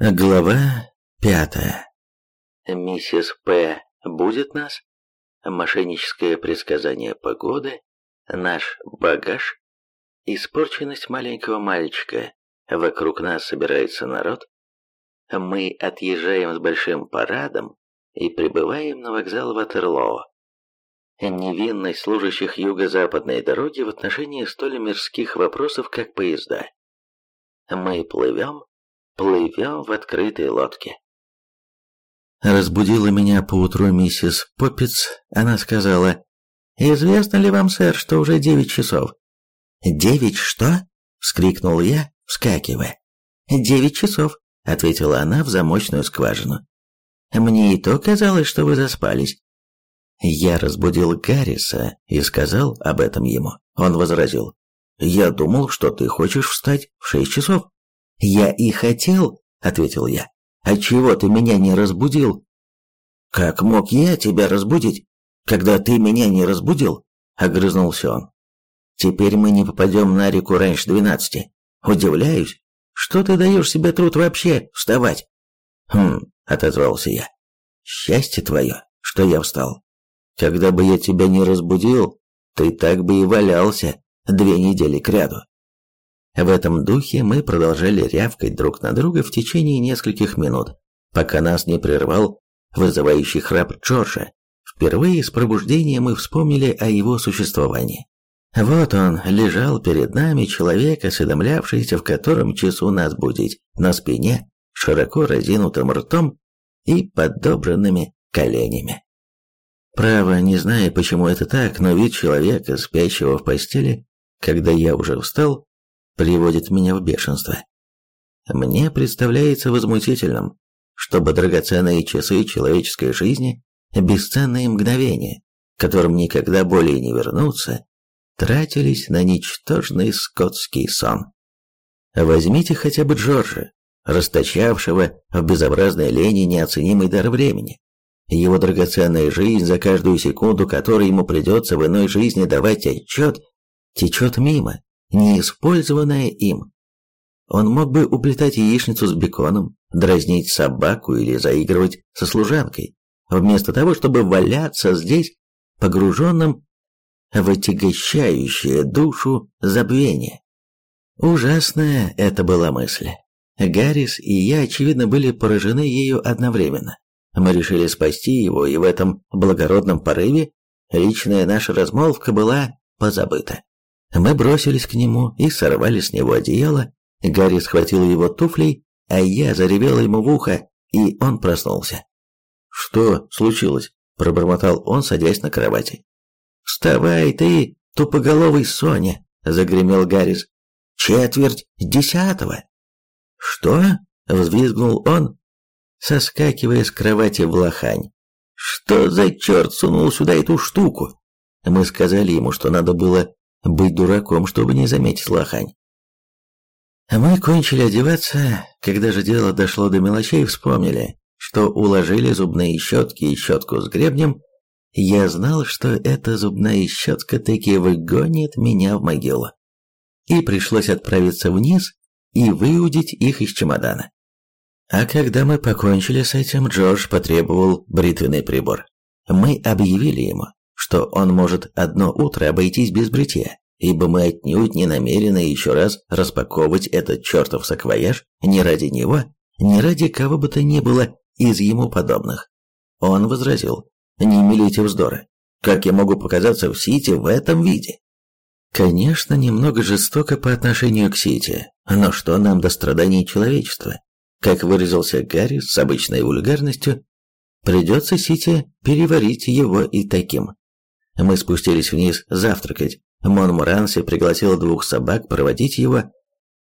Глава пятая. Миссис П. будет нас? Мошенническое предсказание погоды, наш багаж, испорченность маленького мальчика, вокруг нас собирается народ. Мы отъезжаем с большим парадом и прибываем на вокзал Ватерлоо. Невинность служащих юго-западной дороги в отношении столь мирских вопросов, как поезда. Мы плывем, плывем в открытой лодке. Разбудила меня поутру миссис Поппиц. Она сказала, «Известно ли вам, сэр, что уже девять часов?» «Девять что?» — вскрикнул я, вскакивая. «Девять часов», — ответила она в замочную скважину. «Мне и то казалось, что вы заспались». Я разбудил Гарриса и сказал об этом ему. Он возразил, «Я думал, что ты хочешь встать в шесть часов». «Я и хотел», — ответил я. «А чего ты меня не разбудил?» «Как мог я тебя разбудить, когда ты меня не разбудил?» — огрызнулся он. «Теперь мы не попадем на реку раньше двенадцати. Удивляюсь, что ты даешь себе труд вообще вставать?» «Хм», — отозвался я. «Счастье твое, что я встал. Когда бы я тебя не разбудил, ты так бы и валялся две недели кряду. В этом духе мы продолжали рявкать друг на друга в течение нескольких минут, пока нас не прервал вызывающий храп Джорджа. Впервые с пробуждения мы вспомнили о его существовании. Вот он лежал перед нами, человек, осведомлявшийся, в котором часу нас будить, на спине, широко разинутым ртом и подобранными коленями. Право, не знаю, почему это так, но вид человека, спящего в постели, когда я уже встал, приводит меня в бешенство. Мне представляется возмутительным, чтобы драгоценные часы человеческой жизни, бесценные мгновения, которым никогда более не вернутся, тратились на ничтожный скотский сон. Возьмите хотя бы Джорджа, расточавшего в безобразной лени неоценимый дар времени. Его драгоценная жизнь, за каждую секунду которой ему придется в иной жизни давать отчет, течет мимо, неиспользованное им. Он мог бы уплетать яичницу с беконом, дразнить собаку или заигрывать со служанкой, вместо того, чтобы валяться здесь, погруженным в отягощающее душу забвение. Ужасная это была мысль. Гаррис и я, очевидно, были поражены ею одновременно. Мы решили спасти его, и в этом благородном порыве личная наша размолвка была позабыта. Мы бросились к нему и сорвали с него одеяло. Гарри схватил его туфлей, а я заревел ему в ухо, и он проснулся. «Что случилось?» – пробормотал он, садясь на кровати. «Вставай ты, тупоголовый Соня!» – загремел Гаррис. «Четверть десятого!» «Что?» – взвизгнул он, соскакивая с кровати в лохань. «Что за черт сунул сюда эту штуку?» Мы сказали ему, что надо было быть дураком, чтобы не заметить лохань. Мы кончили одеваться, когда же дело дошло до мелочей, вспомнили, что уложили зубные щетки и щетку с гребнем. Я знал, что эта зубная щетка таки выгонит меня в могилу. И пришлось отправиться вниз и выудить их из чемодана. А когда мы покончили с этим, Джордж потребовал бритвенный прибор. Мы объявили ему, что он может одно утро обойтись без бритья, ибо мы отнюдь не намерены еще раз распаковывать этот чертов саквояж ни ради него, ни ради кого бы то ни было из ему подобных. Он возразил, не милите вздоры, как я могу показаться в Сити в этом виде? Конечно, немного жестоко по отношению к Сити, но что нам до страданий человечества? Как выразился Гарри с обычной вульгарностью, придется Сити переварить его и таким. Мы спустились вниз завтракать. Монмуранси пригласил двух собак проводить его,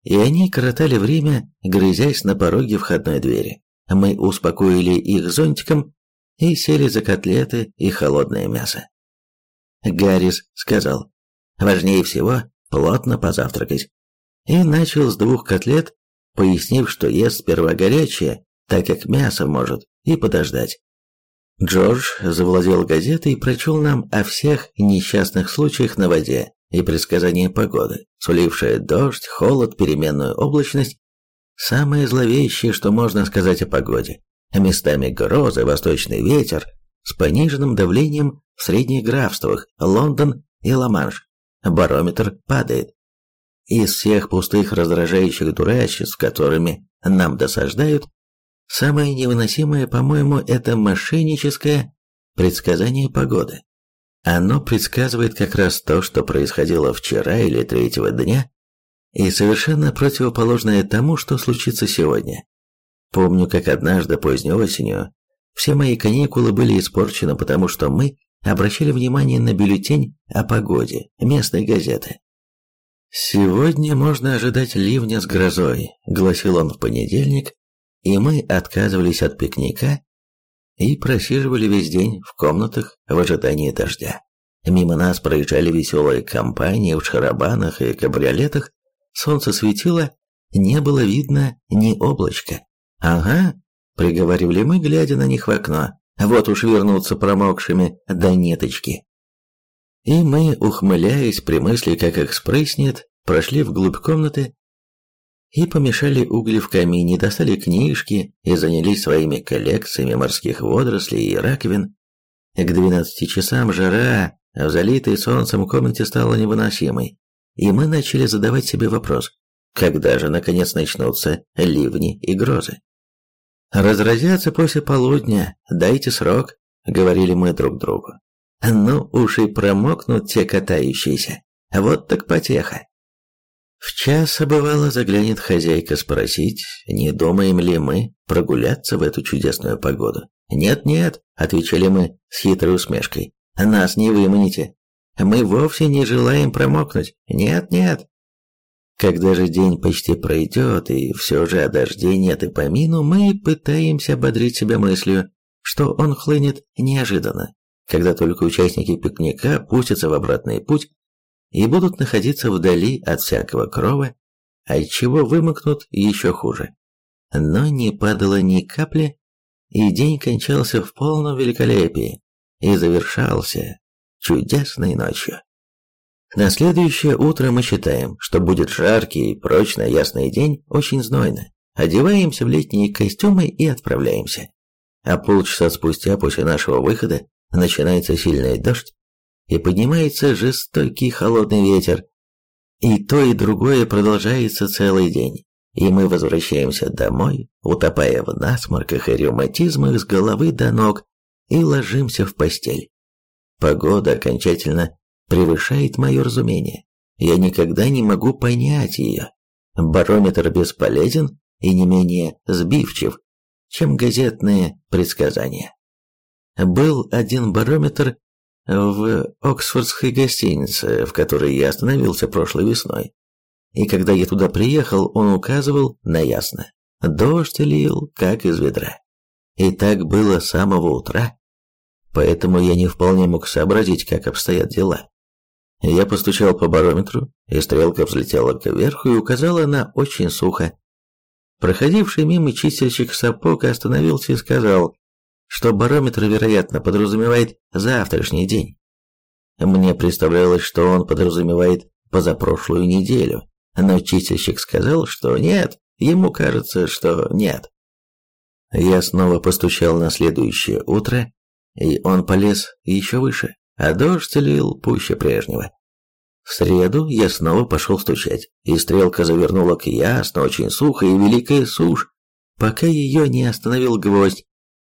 и они коротали время, грызясь на пороге входной двери. Мы успокоили их зонтиком и сели за котлеты и холодное мясо. Гаррис сказал, важнее всего плотно позавтракать. И начал с двух котлет, пояснив, что ест сперва горячее, так как мясо может и подождать. Джордж завладел газетой и прочел нам о всех несчастных случаях на воде и предсказание погоды, сулившее дождь, холод, переменную облачность. Самое зловещее, что можно сказать о погоде. Местами грозы, восточный ветер с пониженным давлением в средних графствах, Лондон и Ла-Манш. Барометр падает. Из всех пустых раздражающих дурачеств, которыми нам досаждают, самое невыносимое, по-моему, это мошенническое предсказание погоды. Оно предсказывает как раз то, что происходило вчера или третьего дня, и совершенно противоположное тому, что случится сегодня. Помню, как однажды поздней осенью все мои каникулы были испорчены, потому что мы обращали внимание на бюллетень о погоде местной газеты. «Сегодня можно ожидать ливня с грозой», — гласил он в понедельник, и мы отказывались от пикника и просиживали весь день в комнатах в ожидании дождя. Мимо нас проезжали веселые компании в шарабанах и кабриолетах, солнце светило, не было видно ни облачка. «Ага», — приговаривали мы, глядя на них в окно, «вот уж вернутся промокшими до ниточки». И мы, ухмыляясь при мысли, как их спрыснет, прошли вглубь комнаты и помешали угли в камине, достали книжки и занялись своими коллекциями морских водорослей и раковин. К двенадцати часам жара в залитой солнцем комнате стала невыносимой, и мы начали задавать себе вопрос, когда же наконец начнутся ливни и грозы. «Разразятся после полудня, дайте срок», — говорили мы друг другу. «Ну уж и промокнут те катающиеся, вот так потеха». В час, бывало, заглянет хозяйка спросить, не думаем ли мы прогуляться в эту чудесную погоду. «Нет-нет», — отвечали мы с хитрой усмешкой, — «нас не выманите. Мы вовсе не желаем промокнуть. Нет-нет». Когда же день почти пройдет, и все же о дожде нет и помину, мы пытаемся ободрить себя мыслью, что он хлынет неожиданно, когда только участники пикника пустятся в обратный путь и будут находиться вдали от всякого крова, отчего вымокнут еще хуже. Но не падало ни капли, и день кончался в полном великолепии и завершался чудесной ночью. На следующее утро мы считаем, что будет жаркий, прочно ясный день, очень знойно. Одеваемся в летние костюмы и отправляемся. А полчаса спустя после нашего выхода начинается сильный дождь, и поднимается жестокий холодный ветер. И то, и другое продолжается целый день. И мы возвращаемся домой, утопая в насморках и ревматизмах с головы до ног, и ложимся в постель. Погода окончательно превышает мое разумение. Я никогда не могу понять ее. Барометр бесполезен и не менее сбивчив, чем газетные предсказания. Был один барометр в Оксфордской гостинице, в которой я остановился прошлой весной. И когда я туда приехал, он указывал на ясно. Дождь лил, как из ведра. И так было с самого утра. Поэтому я не вполне мог сообразить, как обстоят дела. Я постучал по барометру, и стрелка взлетела кверху и указала на очень сухо. Проходивший мимо чистильщик сапог остановился и сказал, что барометр, вероятно, подразумевает завтрашний день. Мне представлялось, что он подразумевает позапрошлую неделю, но чистильщик сказал, что нет, ему кажется, что нет. Я снова постучал на следующее утро, и он полез еще выше а дождь лил пуще прежнего. В среду я снова пошел стучать, и стрелка завернула к ясно, очень сухо и великая сушь, пока ее не остановил гвоздь,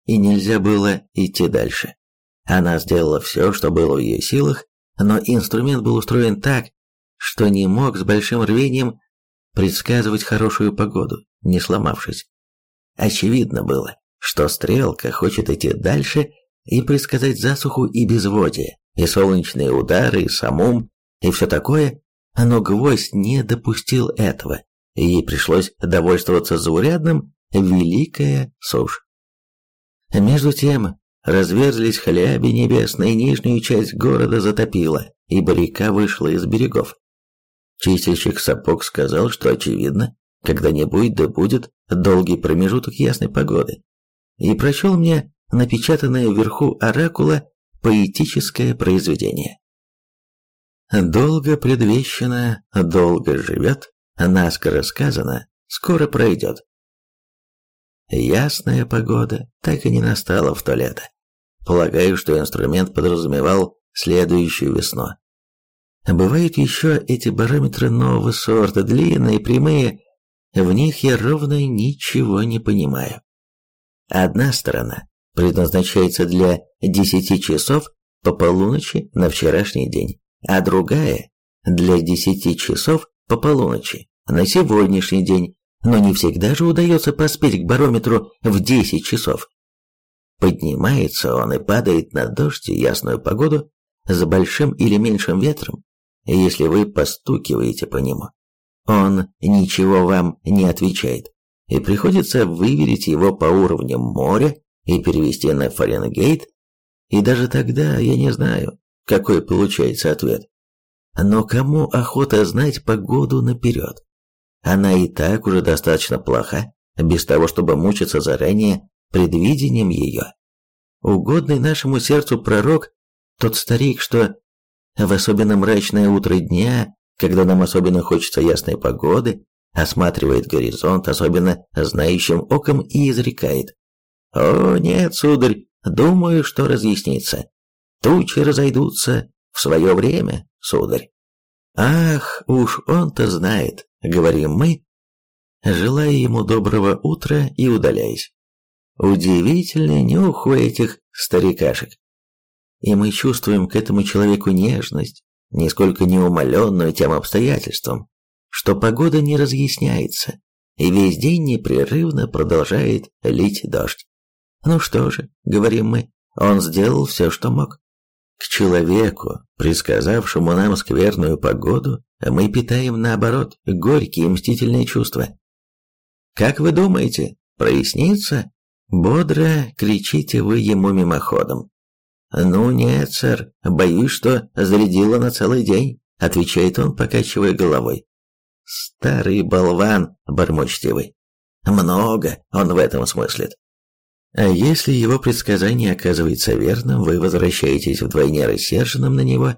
и нельзя было идти дальше. Она сделала все, что было в ее силах, но инструмент был устроен так, что не мог с большим рвением предсказывать хорошую погоду, не сломавшись. Очевидно было, что стрелка хочет идти дальше и предсказать засуху и безводие, и солнечные удары, и самум, и все такое, но гвоздь не допустил этого, и ей пришлось довольствоваться заурядным «Великая сушь». Между тем, разверзлись хляби небесные, нижнюю часть города затопило, ибо река вышла из берегов. Чистильщик сапог сказал, что очевидно, когда-нибудь да будет долгий промежуток ясной погоды, и прочел мне напечатанное вверху оракула поэтическое произведение. Долго предвещено, долго живет, наскоро сказано, скоро пройдет. Ясная погода так и не настала в то лето. Полагаю, что инструмент подразумевал следующую весну. Бывают еще эти барометры нового сорта, длинные, прямые. В них я ровно ничего не понимаю. Одна сторона предназначается для 10 часов по полуночи на вчерашний день, а другая для 10 часов по полуночи на сегодняшний день, но не всегда же удается поспеть к барометру в 10 часов. Поднимается он и падает на дождь и ясную погоду с большим или меньшим ветром, если вы постукиваете по нему. Он ничего вам не отвечает, и приходится выверить его по уровню моря и перевести на Фаренгейт, и даже тогда я не знаю, какой получается ответ. Но кому охота знать погоду наперед? Она и так уже достаточно плоха, без того, чтобы мучиться заранее предвидением ее. Угодный нашему сердцу пророк, тот старик, что в особенно мрачное утро дня, когда нам особенно хочется ясной погоды, осматривает горизонт особенно знающим оком и изрекает. «О, нет, сударь, думаю, что разъяснится. Тучи разойдутся в свое время, сударь». «Ах, уж он-то знает», — говорим мы, желая ему доброго утра и удаляясь. Удивительный нюх у этих старикашек. И мы чувствуем к этому человеку нежность, нисколько не умаленную тем обстоятельством, что погода не разъясняется, и весь день непрерывно продолжает лить дождь. Ну что же, говорим мы, он сделал все, что мог. К человеку, предсказавшему нам скверную погоду, мы питаем, наоборот, горькие мстительные чувства. Как вы думаете, прояснится? Бодро кричите вы ему мимоходом. «Ну нет, сэр, боюсь, что зарядило на целый день», — отвечает он, покачивая головой. «Старый болван», — бормочете вы. «Много он в этом смыслит». А если его предсказание оказывается верным, вы возвращаетесь вдвойне рассерженным на него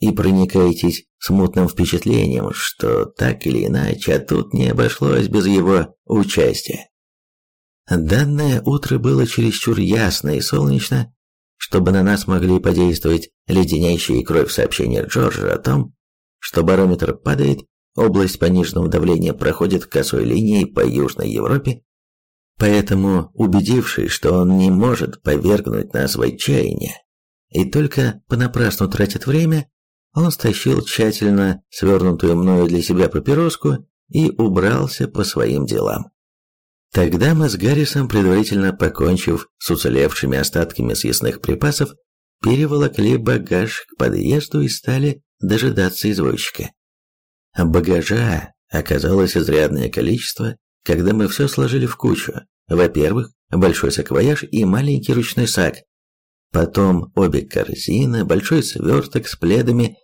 и проникаетесь смутным впечатлением, что так или иначе, тут не обошлось без его участия. Данное утро было чересчур ясно и солнечно, чтобы на нас могли подействовать леденящие кровь сообщения Джорджа о том, что барометр падает, область пониженного давления проходит косой линией по Южной Европе, поэтому, убедившись, что он не может повергнуть нас в отчаяние, и только понапрасну тратит время, он стащил тщательно свернутую мною для себя папироску и убрался по своим делам. Тогда мы с Гаррисом, предварительно покончив с уцелевшими остатками съестных припасов, переволокли багаж к подъезду и стали дожидаться извозчика. Багажа оказалось изрядное количество, когда мы все сложили в кучу. Во-первых, большой саквояж и маленький ручной сак. Потом обе корзины, большой сверток с пледами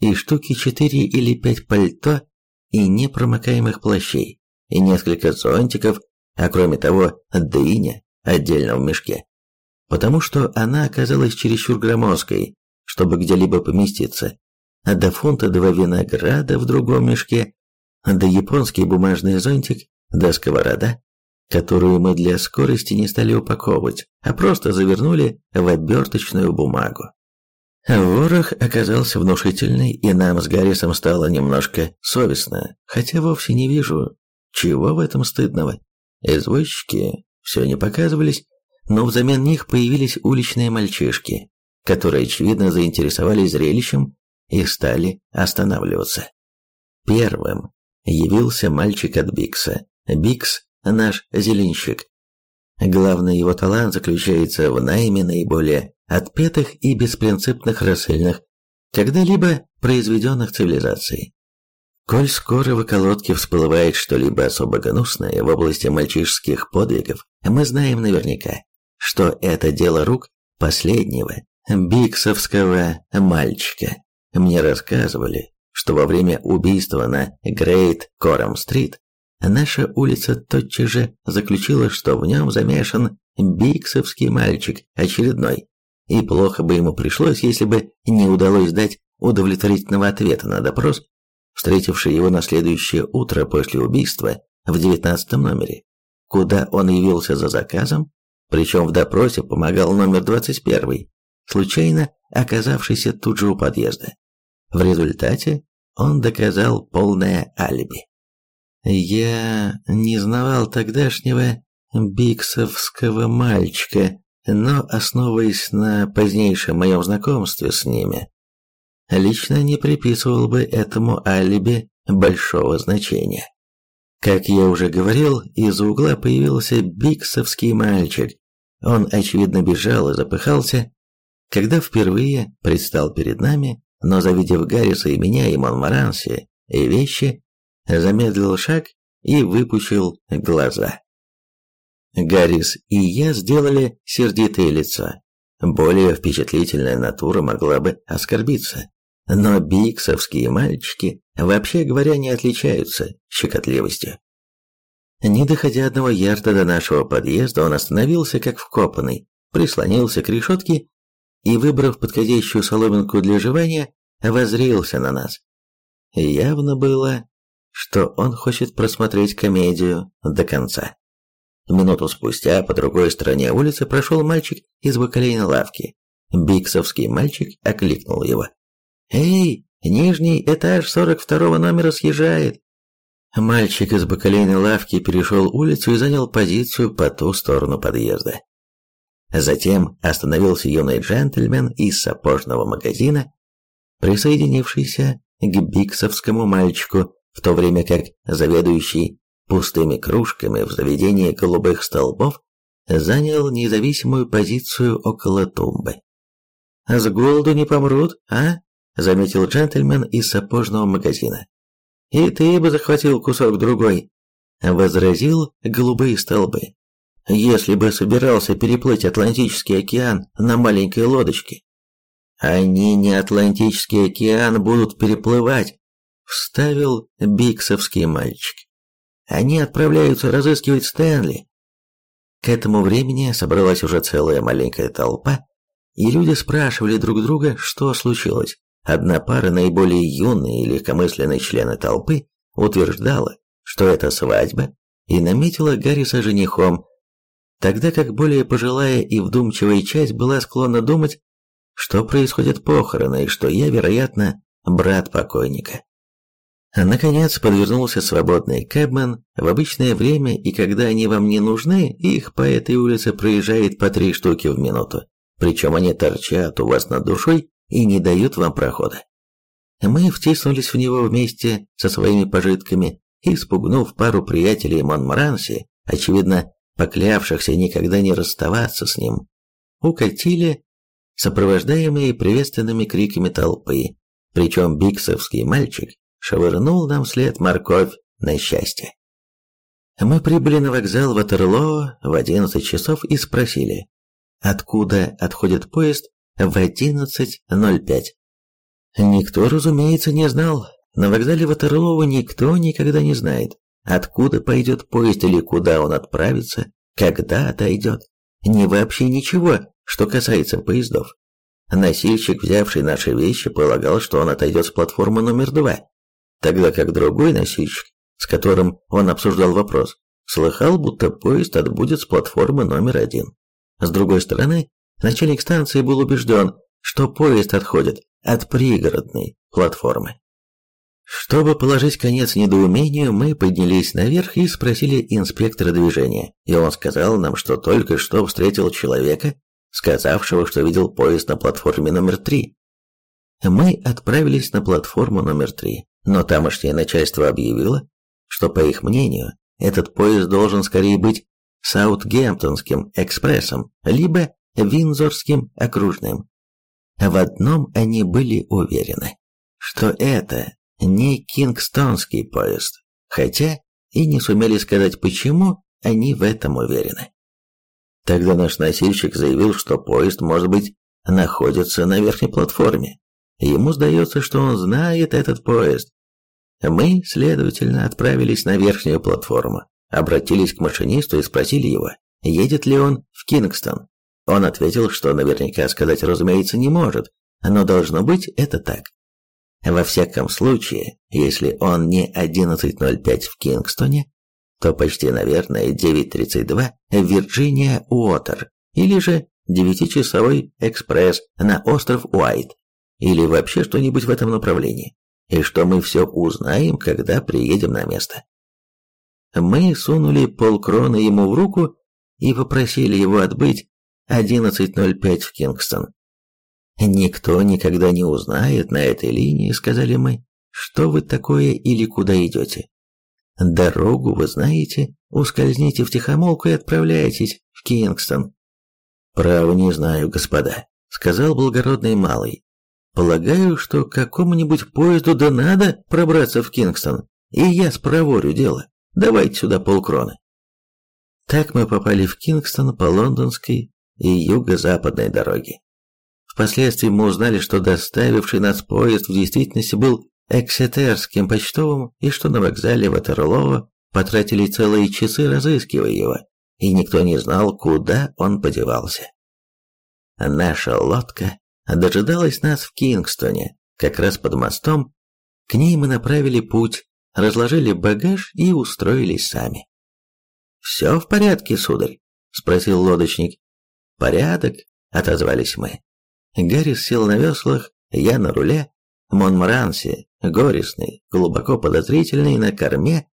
и штуки четыре или пять пальто и непромокаемых плащей, и несколько зонтиков а кроме того, дыня отдельно в мешке, потому что она оказалась чересчур громоздкой, чтобы где-либо поместиться, а до фунта два винограда в другом мешке, да японский бумажный зонтик, да сковорода, которую мы для скорости не стали упаковывать, а просто завернули в оберточную бумагу. Ворох оказался внушительный, и нам с Гаррисом стало немножко совестно, хотя вовсе не вижу, чего в этом стыдного. Извозчики все не показывались, но взамен них появились уличные мальчишки, которые, очевидно, заинтересовались зрелищем и стали останавливаться. Первым явился мальчик от Бикса. Бикс – наш зеленщик. Главный его талант заключается в найме наиболее отпетых и беспринципных рассыльных, когда-либо произведенных цивилизацией. Коль скоро в околотке всплывает что-либо особо гнусное в области мальчишеских подвигов, мы знаем наверняка, что это дело рук последнего биксовского мальчика. Мне рассказывали, что во время убийства на Грейт Кором-стрит наша улица тотчас же заключила, что в нем замешан биксовский мальчик очередной, и плохо бы ему пришлось, если бы не удалось дать удовлетворительного ответа на допрос встретивший его на следующее утро после убийства в девятнадцатом номере, куда он явился за заказом, причем в допросе помогал номер 21, случайно оказавшийся тут же у подъезда. В результате он доказал полное алиби. Я не знавал тогдашнего биксовского мальчика, но, основываясь на позднейшем моем знакомстве с ними, лично не приписывал бы этому алиби большого значения. Как я уже говорил, из-за угла появился биксовский мальчик. Он, очевидно, бежал и запыхался, когда впервые предстал перед нами, но, завидев Гарриса и меня, и Монмаранси, и вещи, замедлил шаг и выпучил глаза. Гаррис и я сделали сердитое лицо. Более впечатлительная натура могла бы оскорбиться. Но биксовские мальчики, вообще говоря, не отличаются щекотливостью. Не доходя одного ярда до нашего подъезда, он остановился как вкопанный, прислонился к решетке и, выбрав подходящую соломинку для жевания, возрился на нас. Явно было, что он хочет просмотреть комедию до конца. Минуту спустя по другой стороне улицы прошел мальчик из бакалейной лавки. Биксовский мальчик окликнул его. «Эй, нижний этаж сорок второго номера съезжает!» Мальчик из бакалейной лавки перешел улицу и занял позицию по ту сторону подъезда. Затем остановился юный джентльмен из сапожного магазина, присоединившийся к биксовскому мальчику, в то время как заведующий пустыми кружками в заведении голубых столбов занял независимую позицию около тумбы. «С голоду не помрут, а?» — заметил джентльмен из сапожного магазина. «И ты бы захватил кусок другой», — возразил голубые столбы. «Если бы собирался переплыть Атлантический океан на маленькой лодочке». «Они не Атлантический океан будут переплывать», — вставил биксовский мальчик. «Они отправляются разыскивать Стэнли». К этому времени собралась уже целая маленькая толпа, и люди спрашивали друг друга, что случилось. Одна пара, наиболее юные и легкомысленные члены толпы, утверждала, что это свадьба, и наметила Гарриса женихом, тогда как более пожилая и вдумчивая часть была склонна думать, что происходят похороны и что я, вероятно, брат покойника. Наконец подвернулся свободный кэбмен в обычное время, и когда они вам не нужны, их по этой улице проезжает по три штуки в минуту. Причем они торчат у вас над душой и не дают вам прохода. Мы втиснулись в него вместе со своими пожитками и, спугнув пару приятелей Монмаранси, очевидно, поклявшихся никогда не расставаться с ним, укатили, сопровождаемые приветственными криками толпы, причем биксовский мальчик швырнул нам вслед морковь на счастье. Мы прибыли на вокзал Ватерлоо в 11 часов и спросили, откуда отходит поезд в 11.05. Никто, разумеется, не знал. На вокзале Ватерлова никто никогда не знает, откуда пойдет поезд или куда он отправится, когда отойдет. Ни вообще ничего, что касается поездов. Носильщик, взявший наши вещи, полагал, что он отойдет с платформы номер два, тогда как другой носильщик, с которым он обсуждал вопрос, слыхал, будто поезд отбудет с платформы номер один. С другой стороны, Начальник станции был убежден, что поезд отходит от пригородной платформы. Чтобы положить конец недоумению, мы поднялись наверх и спросили инспектора движения, и он сказал нам, что только что встретил человека, сказавшего, что видел поезд на платформе номер три. Мы отправились на платформу номер три, но тамошнее начальство объявило, что, по их мнению, этот поезд должен скорее быть Саутгемптонским экспрессом, либо Винзорским окружным. В одном они были уверены, что это не кингстонский поезд, хотя и не сумели сказать, почему они в этом уверены. Тогда наш носильщик заявил, что поезд, может быть, находится на верхней платформе. Ему сдается, что он знает этот поезд. Мы, следовательно, отправились на верхнюю платформу, обратились к машинисту и спросили его, едет ли он в Кингстон. Он ответил, что наверняка сказать, разумеется, не может, но должно быть это так. Во всяком случае, если он не 11.05 в Кингстоне, то почти, наверное, 9.32 Вирджиния Уотер, или же девятичасовой экспресс на остров Уайт, или вообще что-нибудь в этом направлении, и что мы все узнаем, когда приедем на место. Мы сунули полкроны ему в руку и попросили его отбыть 11.05 в Кингстон. «Никто никогда не узнает на этой линии», — сказали мы, — «что вы такое или куда идете. Дорогу вы знаете, ускользните в тихомолку и отправляйтесь в Кингстон». «Право не знаю, господа», — сказал благородный малый. «Полагаю, что какому-нибудь поезду да надо пробраться в Кингстон, и я спроворю дело. Давайте сюда полкроны». Так мы попали в Кингстон по лондонской и юго-западной дороге. Впоследствии мы узнали, что доставивший нас поезд в действительности был Эксетерским почтовым, и что на вокзале Ватерлоо потратили целые часы, разыскивая его, и никто не знал, куда он подевался. Наша лодка дожидалась нас в Кингстоне, как раз под мостом. К ней мы направили путь, разложили багаж и устроились сами. «Все в порядке, сударь?» – спросил лодочник. «Порядок», – отозвались мы. Гаррис сел на веслах, я на руле, Монмаранси, горестный, глубоко подозрительный, на корме,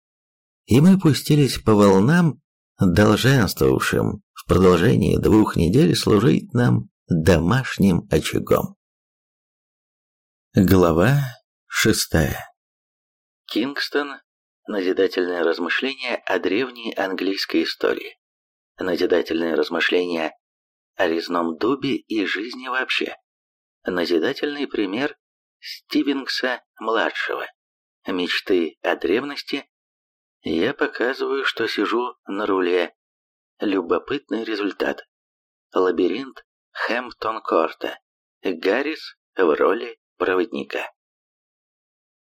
и мы пустились по волнам, долженствовавшим в продолжении двух недель служить нам домашним очагом. Глава шестая Кингстон. Назидательное размышление о древней английской истории. Назидательное размышление о резном дубе и жизни вообще. Назидательный пример Стивенкса-младшего. Мечты о древности. Я показываю, что сижу на руле. Любопытный результат. Лабиринт Хэмптон-Корта. Гаррис в роли проводника.